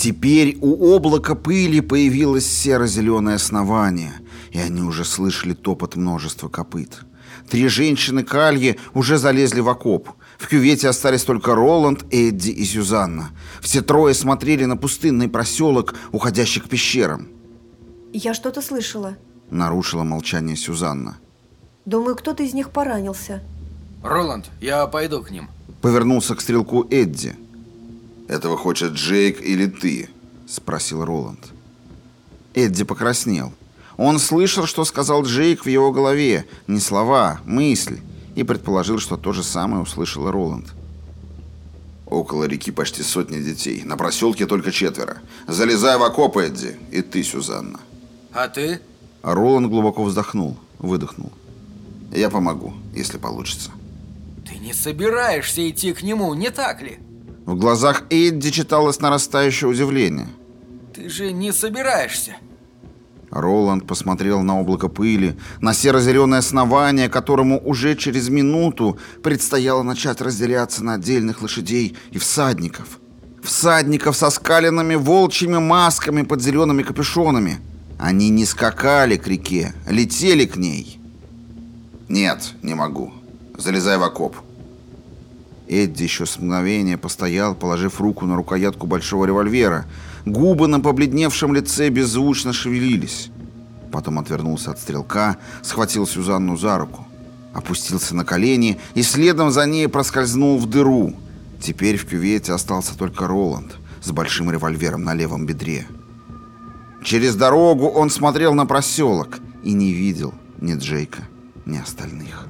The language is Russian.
Теперь у облака пыли появилось серо-зеленое основание, и они уже слышали топот множества копыт. Три женщины Кальи уже залезли в окоп. В кювете остались только Роланд, Эдди и Сюзанна. Все трое смотрели на пустынный проселок, уходящий к пещерам. Я что-то слышала. Нарушила молчание Сюзанна. Думаю, кто-то из них поранился. Роланд, я пойду к ним. Повернулся к стрелку Эдди. «Этого хочет Джейк или ты?» Спросил Роланд. Эдди покраснел. Он слышал, что сказал Джейк в его голове. Не слова, мысль. И предположил, что то же самое услышал Роланд. Около реки почти сотни детей. На проселке только четверо. Залезай в окоп, Эдди. И ты, Сюзанна. А ты? А Роланд глубоко вздохнул, выдохнул. Я помогу, если получится. Ты не собираешься идти к нему, не так ли? В глазах Эдди читалось нарастающее удивление. Ты же не собираешься. Роланд посмотрел на облако пыли, на серо-зеленое основание, которому уже через минуту предстояло начать разделяться на отдельных лошадей и всадников. Всадников со скаленными волчьими масками под зелеными капюшонами. Они не скакали к реке, летели к ней. «Нет, не могу. Залезай в окоп». Эдди еще с мгновения постоял, положив руку на рукоятку большого револьвера. Губы на побледневшем лице беззвучно шевелились. Потом отвернулся от стрелка, схватил Сюзанну за руку. Опустился на колени и следом за ней проскользнул в дыру. Теперь в кювете остался только Роланд с большим револьвером на левом бедре. Через дорогу он смотрел на проселок и не видел ни Джейка, ни остальных.